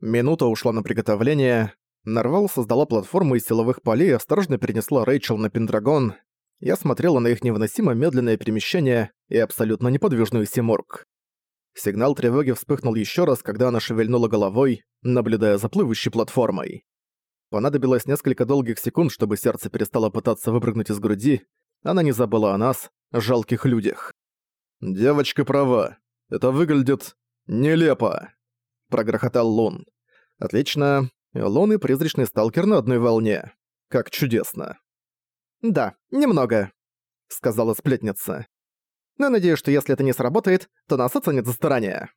Минута ушла на приготовление. Нарвал создала платформу из силовых полей и осторожно перенесла Рэйчел на Пендрагон. Я смотрела на их невыносимо медленное перемещение и абсолютно неподвижную Симург. Сигнал тревоги вспыхнул еще раз, когда она шевельнула головой, наблюдая за плывущей платформой. Понадобилось несколько долгих секунд, чтобы сердце перестало пытаться выпрыгнуть из груди. Она не забыла о нас, жалких людях. «Девочка права. Это выглядит нелепо», — прогрохотал Лун. «Отлично. Лун и призрачный сталкер на одной волне. Как чудесно». «Да, немного», — сказала сплетница. «Но надеюсь, что если это не сработает, то нас оценят за старание».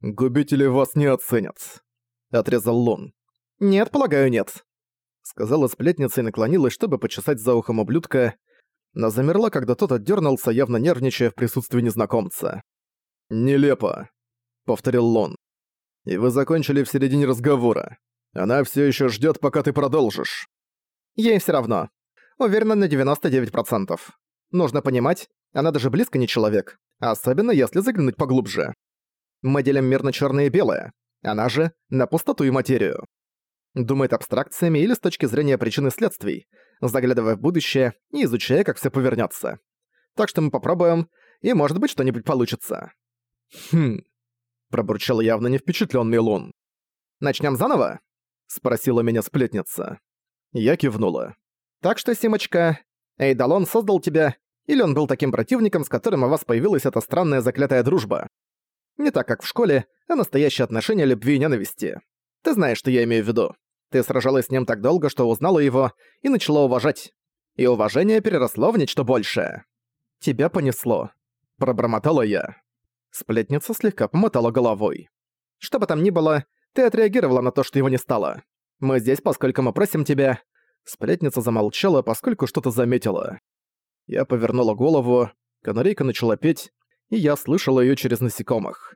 «Губители вас не оценят», — отрезал Лун. «Нет, полагаю, нет», — сказала сплетница и наклонилась, чтобы почесать за ухом ублюдка, но замерла, когда тот отдернулся, явно нервничая в присутствии незнакомца. «Нелепо», — повторил Лон. «И вы закончили в середине разговора. Она все еще ждет, пока ты продолжишь». «Ей все равно. Уверена на 99%. Нужно понимать, она даже близко не человек, особенно если заглянуть поглубже. Мы делим мир на черное и белое, она же на пустоту и материю. Думает абстракциями или с точки зрения причин и следствий, заглядывая в будущее и изучая, как все повернется. Так что мы попробуем, и может быть что-нибудь получится. Хм. Пробурчал явно не впечатленный Лун. Начнем заново? Спросила меня сплетница. Я кивнула. Так что, Симочка, Эйдалон создал тебя, или он был таким противником, с которым у вас появилась эта странная заклятая дружба? Не так, как в школе, а настоящее отношение любви и ненависти. Ты знаешь, что я имею в виду. Ты сражалась с ним так долго, что узнала его и начала уважать. И уважение переросло в нечто большее. Тебя понесло. Пробормотала я. Сплетница слегка помотала головой. Что бы там ни было, ты отреагировала на то, что его не стало. Мы здесь, поскольку мы просим тебя... Сплетница замолчала, поскольку что-то заметила. Я повернула голову, канарейка начала петь, и я слышала её через насекомых.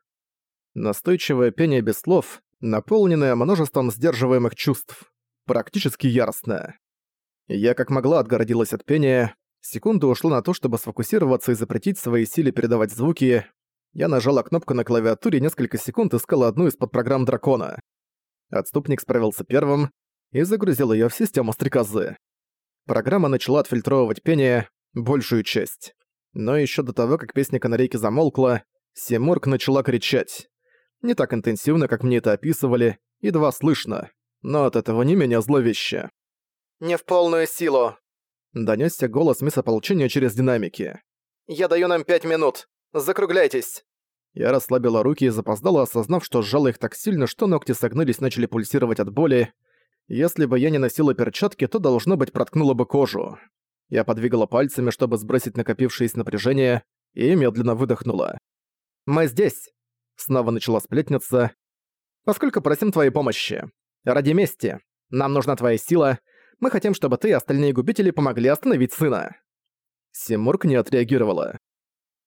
Настойчивое пение без слов, наполненное множеством сдерживаемых чувств, практически яростное. Я как могла отгородилась от пения, секунду ушло на то, чтобы сфокусироваться и запретить своей силе передавать звуки. Я нажала кнопку на клавиатуре несколько секунд искала одну из подпрограмм дракона. Отступник справился первым и загрузил её в систему стрекозы. Программа начала отфильтровывать пение, большую часть. Но ещё до того, как песня канарейки замолкла, Симург начала кричать. Не так интенсивно, как мне это описывали, едва слышно, но от этого не менее зловеще. «Не в полную силу», — донёсся голос мисс через динамики. «Я даю нам пять минут. Закругляйтесь». Я расслабила руки и запоздала, осознав, что сжала их так сильно, что ногти согнулись и начали пульсировать от боли. Если бы я не носила перчатки, то, должно быть, проткнула бы кожу. Я подвигала пальцами, чтобы сбросить накопившееся напряжение, и медленно выдохнула. «Мы здесь!» Снова начала сплетница. «Поскольку просим твоей помощи. Ради мести. Нам нужна твоя сила. Мы хотим, чтобы ты и остальные губители помогли остановить сына». Симург не отреагировала.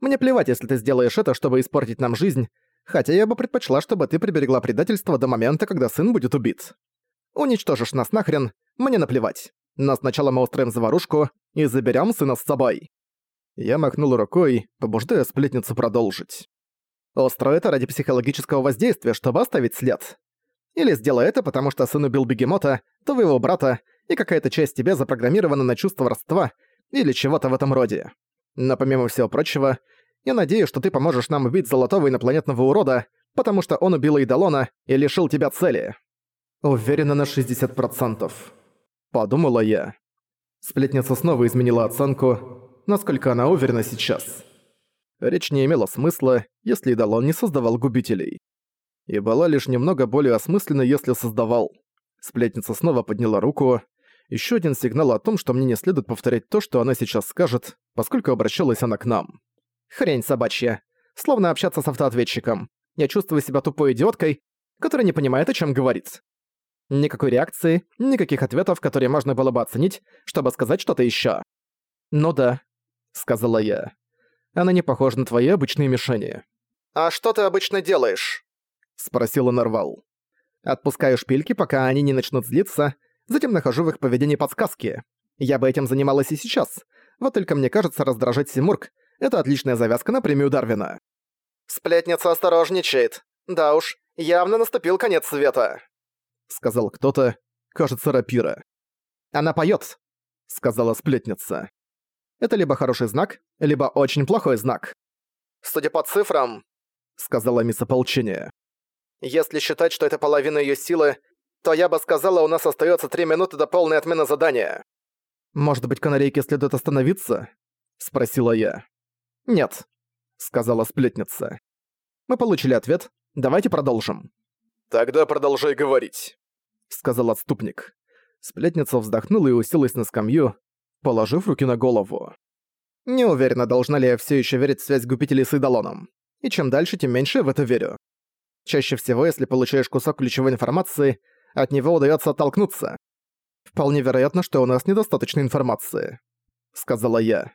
«Мне плевать, если ты сделаешь это, чтобы испортить нам жизнь, хотя я бы предпочла, чтобы ты приберегла предательство до момента, когда сын будет убит. Уничтожишь нас нахрен, мне наплевать. Но сначала мы устроим заварушку и заберем сына с собой». Я махнул рукой, побуждая сплетницу продолжить. Устрой это ради психологического воздействия, чтобы оставить след. Или сделай это, потому что сын убил бегемота, твоего брата, и какая-то часть тебя запрограммирована на чувство родства или чего-то в этом роде. Но помимо всего прочего, я надеюсь, что ты поможешь нам убить золотого инопланетного урода, потому что он убил Идолона и лишил тебя цели. Уверена на 60%. Подумала я. Сплетница снова изменила оценку, насколько она уверена сейчас. Речь не имела смысла, если Идалон не создавал губителей. И была лишь немного более осмысленна, если создавал. Сплетница снова подняла руку. Еще один сигнал о том, что мне не следует повторять то, что она сейчас скажет, поскольку обращалась она к нам. «Хрень собачья. Словно общаться с автоответчиком. Я чувствую себя тупой идиоткой, которая не понимает, о чем говорит. Никакой реакции, никаких ответов, которые можно было бы оценить, чтобы сказать что-то еще. «Ну да», — сказала я. Она не похожа на твои обычные мишени». «А что ты обычно делаешь?» — спросила Нарвал. «Отпускаю шпильки, пока они не начнут злиться, затем нахожу в их поведении подсказки. Я бы этим занималась и сейчас, вот только мне кажется, раздражать Симург — это отличная завязка на премию Дарвина». «Сплетница осторожничает. Да уж, явно наступил конец света». сказал кто-то, кажется, рапира. «Она поёт», — сказала сплетница. «Это либо хороший знак, либо очень плохой знак». «Судя по цифрам», — сказала мисс ополчения. «Если считать, что это половина её силы, то я бы сказала, у нас остаётся три минуты до полной отмены задания». «Может быть, канарейке следует остановиться?» — спросила я. «Нет», — сказала сплетница. «Мы получили ответ. Давайте продолжим». «Тогда продолжай говорить», — сказал отступник. Сплетница вздохнула и уселась на скамью, положив руки на голову. «Не уверена, должна ли я все еще верить в связь губителей с идолоном. И чем дальше, тем меньше я в это верю. Чаще всего, если получаешь кусок ключевой информации, от него удается оттолкнуться. Вполне вероятно, что у нас недостаточно информации», — сказала я.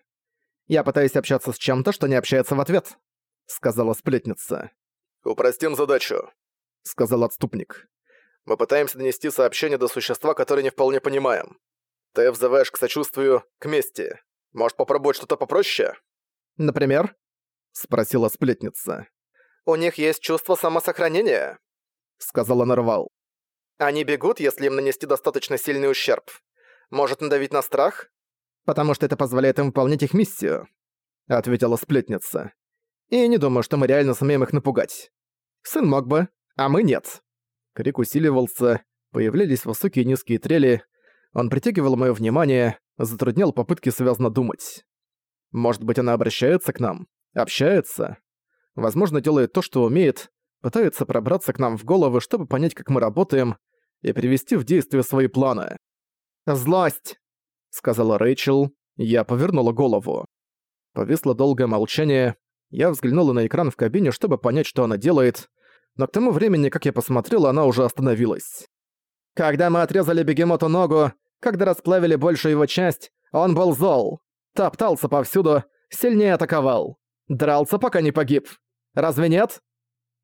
«Я пытаюсь общаться с чем-то, что не общается в ответ», — сказала сплетница. «Упростим задачу», — сказал отступник. «Мы пытаемся донести сообщение до существа, которое не вполне понимаем. Ты взываешь к сочувствию, к мести. Может, попробовать что-то попроще?» «Например?» — спросила сплетница. «У них есть чувство самосохранения», — сказала Нарвал. «Они бегут, если им нанести достаточно сильный ущерб. Может надавить на страх? Потому что это позволяет им выполнять их миссию», — ответила сплетница. «И не думаю, что мы реально сумеем их напугать. Сын мог бы, а мы нет». Крик усиливался, появлялись высокие и низкие трели. Он притягивал моё внимание, затруднял попытки связно думать. Может быть, она обращается к нам? Общается? Возможно, делает то, что умеет, пытается пробраться к нам в головы, чтобы понять, как мы работаем, и привести в действие свои планы. «Злость!» — сказала Рэйчел. Я повернула голову. Повисло долгое молчание. Я взглянула на экран в кабине, чтобы понять, что она делает, но к тому времени, как я посмотрела, она уже остановилась. «Когда мы отрезали бегемоту ногу, когда расплавили большую его часть, он был зол. Топтался повсюду, сильнее атаковал. Дрался, пока не погиб. Разве нет?»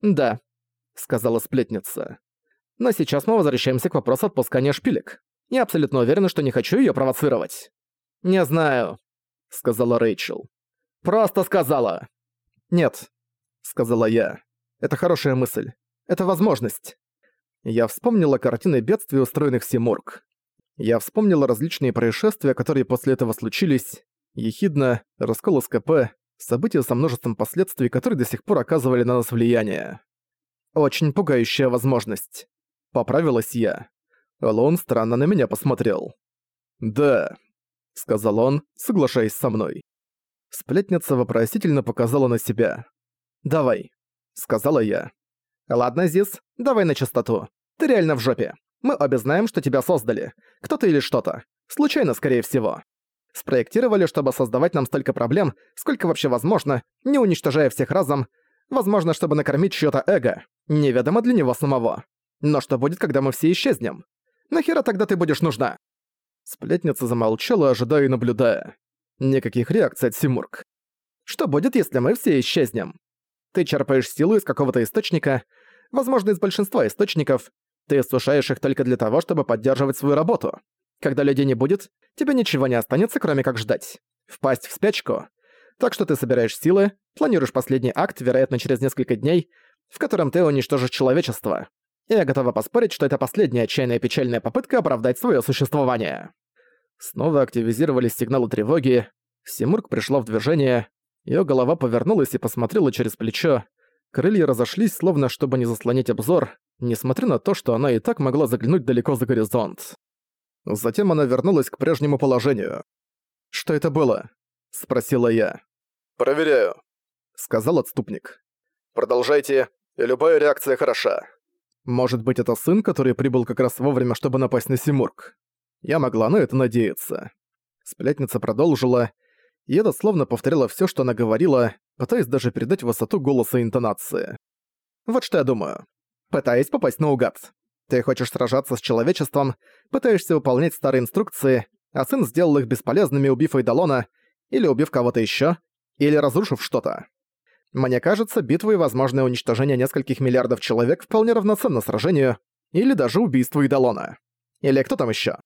«Да», — сказала сплетница. «Но сейчас мы возвращаемся к вопросу отпускания шпилек. Я абсолютно уверена, что не хочу её провоцировать». «Не знаю», — сказала Рэйчел. «Просто сказала». «Нет», — сказала я. «Это хорошая мысль. Это возможность». Я вспомнила картины бедствий, устроенных Симург. Я вспомнила различные происшествия, которые после этого случились. Ехидна, раскол СКП, события со множеством последствий, которые до сих пор оказывали на нас влияние. Очень пугающая возможность. Поправилась я. Лон странно на меня посмотрел. «Да», — сказал он, соглашаясь со мной. Сплетница вопросительно показала на себя. «Давай», — сказала я. «Ладно, Зис, давай на чистоту. Ты реально в жопе. Мы обе знаем, что тебя создали. Кто-то или что-то. Случайно, скорее всего. Спроектировали, чтобы создавать нам столько проблем, сколько вообще возможно, не уничтожая всех разом. Возможно, чтобы накормить чьё-то эго. Неведомо для него самого. Но что будет, когда мы все исчезнем? Нахера тогда ты будешь нужна?» Сплетница замолчала, ожидая и наблюдая. Никаких реакций от Симург. «Что будет, если мы все исчезнем? Ты черпаешь силу из какого-то источника, возможно, из большинства источников, ты сушаешь их только для того, чтобы поддерживать свою работу. Когда людей не будет, тебе ничего не останется, кроме как ждать. Впасть в спячку. Так что ты собираешь силы, планируешь последний акт, вероятно, через несколько дней, в котором ты уничтожишь человечество. Я готова поспорить, что это последняя отчаянная печальная попытка оправдать свое существование. Снова активизировались сигналы тревоги. Симург пришла в движение. Её голова повернулась и посмотрела через плечо. Крылья разошлись, словно чтобы не заслонить обзор, несмотря на то, что она и так могла заглянуть далеко за горизонт. Затем она вернулась к прежнему положению. «Что это было?» — спросила я. «Проверяю», — сказал отступник. «Продолжайте, и любая реакция хороша». Может быть, это сын, который прибыл как раз вовремя, чтобы напасть на Симург? Я могла на это надеяться. Сплетница продолжила, это словно повторяло всё, что она говорила, пытаясь даже передать высоту голоса и интонации. «Вот что я думаю пытаясь попасть наугад. Ты хочешь сражаться с человечеством, пытаешься выполнять старые инструкции, а сын сделал их бесполезными, убив Эйдалона, или убив кого-то ещё, или разрушив что-то. Мне кажется, битва и возможное уничтожение нескольких миллиардов человек вполне равноценно сражению, или даже убийству Эйдалона. Или кто там ещё?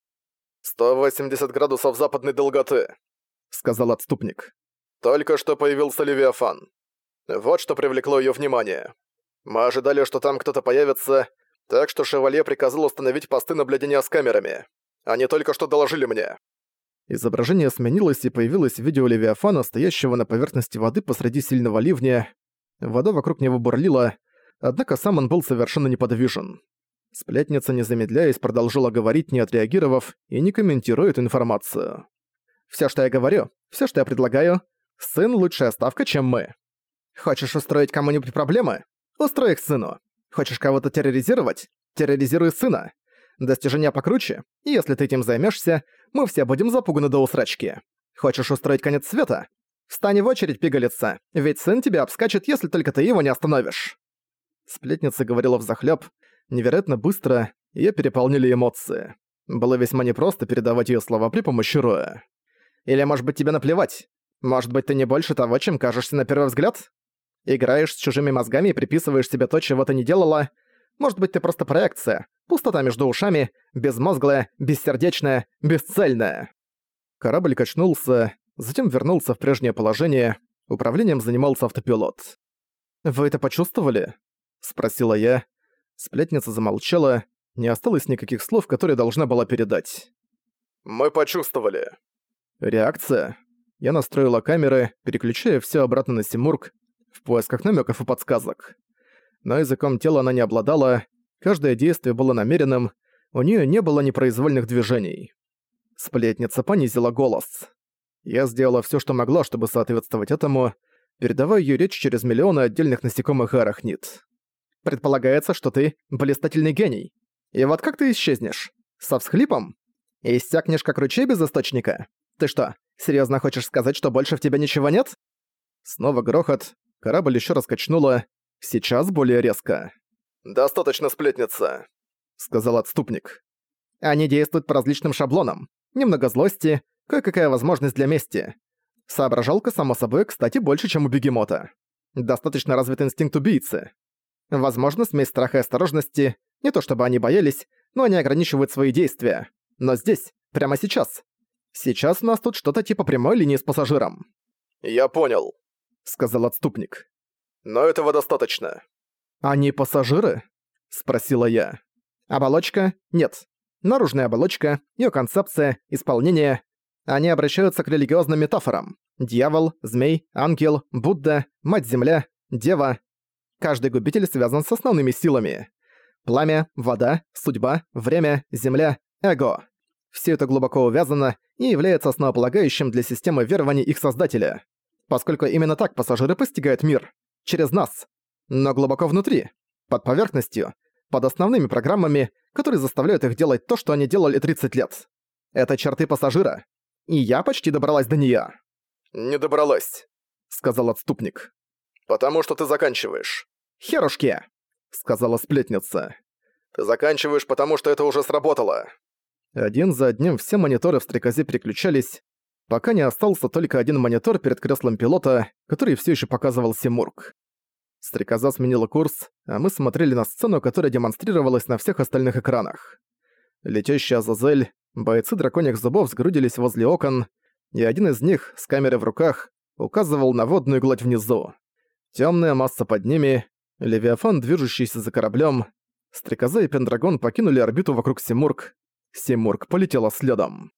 «180 градусов западной долготы», — сказал отступник. «Только что появился Левиафан. Вот что привлекло её внимание. Мы ожидали, что там кто-то появится, Так что Шевалье приказал установить посты наблюдения с камерами. Они только что доложили мне». Изображение сменилось и появилось видео Левиафана, стоящего на поверхности воды посреди сильного ливня. Вода вокруг него бурлила, однако сам он был совершенно неподвижен. Сплетница, не замедляясь, продолжила говорить, не отреагировав и не комментируя эту информацию. «Всё, что я говорю, всё, что я предлагаю, сын — лучшая ставка, чем мы. Хочешь устроить кому-нибудь проблемы? Устрой их сыну. Хочешь кого-то терроризировать? Терроризируй сына. Достижения покруче, и если ты этим займешься, мы все будем запуганы до усрачки. Хочешь устроить конец света? Встань в очередь, пигалица, ведь сын тебя обскачет, если только ты его не остановишь. Сплетница говорила взахлёб, невероятно быстро, её переполнили эмоции. Было весьма непросто передавать её слова при помощи Роя. Или, может быть, тебе наплевать? Может быть, ты не больше того, чем кажешься на первый взгляд? Играешь с чужими мозгами и приписываешь себе то, чего ты не делала. Может быть, ты просто проекция, пустота между ушами, безмозглая, бессердечная, бесцельная. Корабль качнулся, затем вернулся в прежнее положение, управлением занимался автопилот. «Вы это почувствовали?» — спросила я. Сплетница замолчала, не осталось никаких слов, которые должна была передать. «Мы почувствовали». Реакция. Я настроила камеры, переключая все обратно на Симург, в поисках намеков и подсказок. Но языком тела она не обладала, каждое действие было намеренным, у нее не было непроизвольных движений. Сплетница понизила голос. Я сделала все, что могла, чтобы соответствовать этому, передавая ее речь через миллионы отдельных насекомых и арахнит. Предполагается, что ты блистательный гений. И вот как ты исчезнешь? Со всхлипом? Иссякнешь как ручей без источника? Ты что, серьезно хочешь сказать, что больше в тебя ничего нет? Снова грохот, Корабль еще раз качнуло, сейчас более резко. «Достаточно сплетница», — сказал отступник. «Они действуют по различным шаблонам. Немного злости, кое-какая возможность для мести. Соображалка, само собой, кстати, больше, чем у бегемота. Достаточно развит инстинкт убийцы. Возможно, смесь страха и осторожности, не то чтобы они боялись, но они ограничивают свои действия. Но здесь, прямо сейчас. Сейчас у нас тут что-то типа прямой линии с пассажиром». «Я понял», сказал отступник. «Но этого достаточно». «Они пассажиры?» — спросила я. «Оболочка? Нет. Наружная оболочка, ее концепция, исполнение. Они обращаются к религиозным метафорам. Дьявол, змей, ангел, Будда, Мать-Земля, Дева. Каждый губитель связан с основными силами. Пламя, вода, судьба, время, земля, эго. Все это глубоко увязано и является основополагающим для системы верований их создателя поскольку именно так пассажиры постигают мир. Через нас. Но глубоко внутри, под поверхностью, под основными программами, которые заставляют их делать то, что они делали 30 лет. Это черты пассажира. И я почти добралась до неё. «Не добралась», — сказал отступник. «Потому что ты заканчиваешь». «Херушки», — сказала сплетница. «Ты заканчиваешь, потому что это уже сработало». Один за одним все мониторы в стрекозе переключались, пока не остался только один монитор перед креслом пилота, который все еще показывал Симург. Стрекоза сменила курс, а мы смотрели на сцену, которая демонстрировалась на всех остальных экранах. Летящий Азазель, бойцы драконьих зубов сгрудились возле окон, и один из них, с камерой в руках, указывал на водную гладь внизу. Темная масса под ними, Левиафан, движущийся за кораблем, Стрекоза и Пендрагон покинули орбиту вокруг Симург. Симург полетела следом.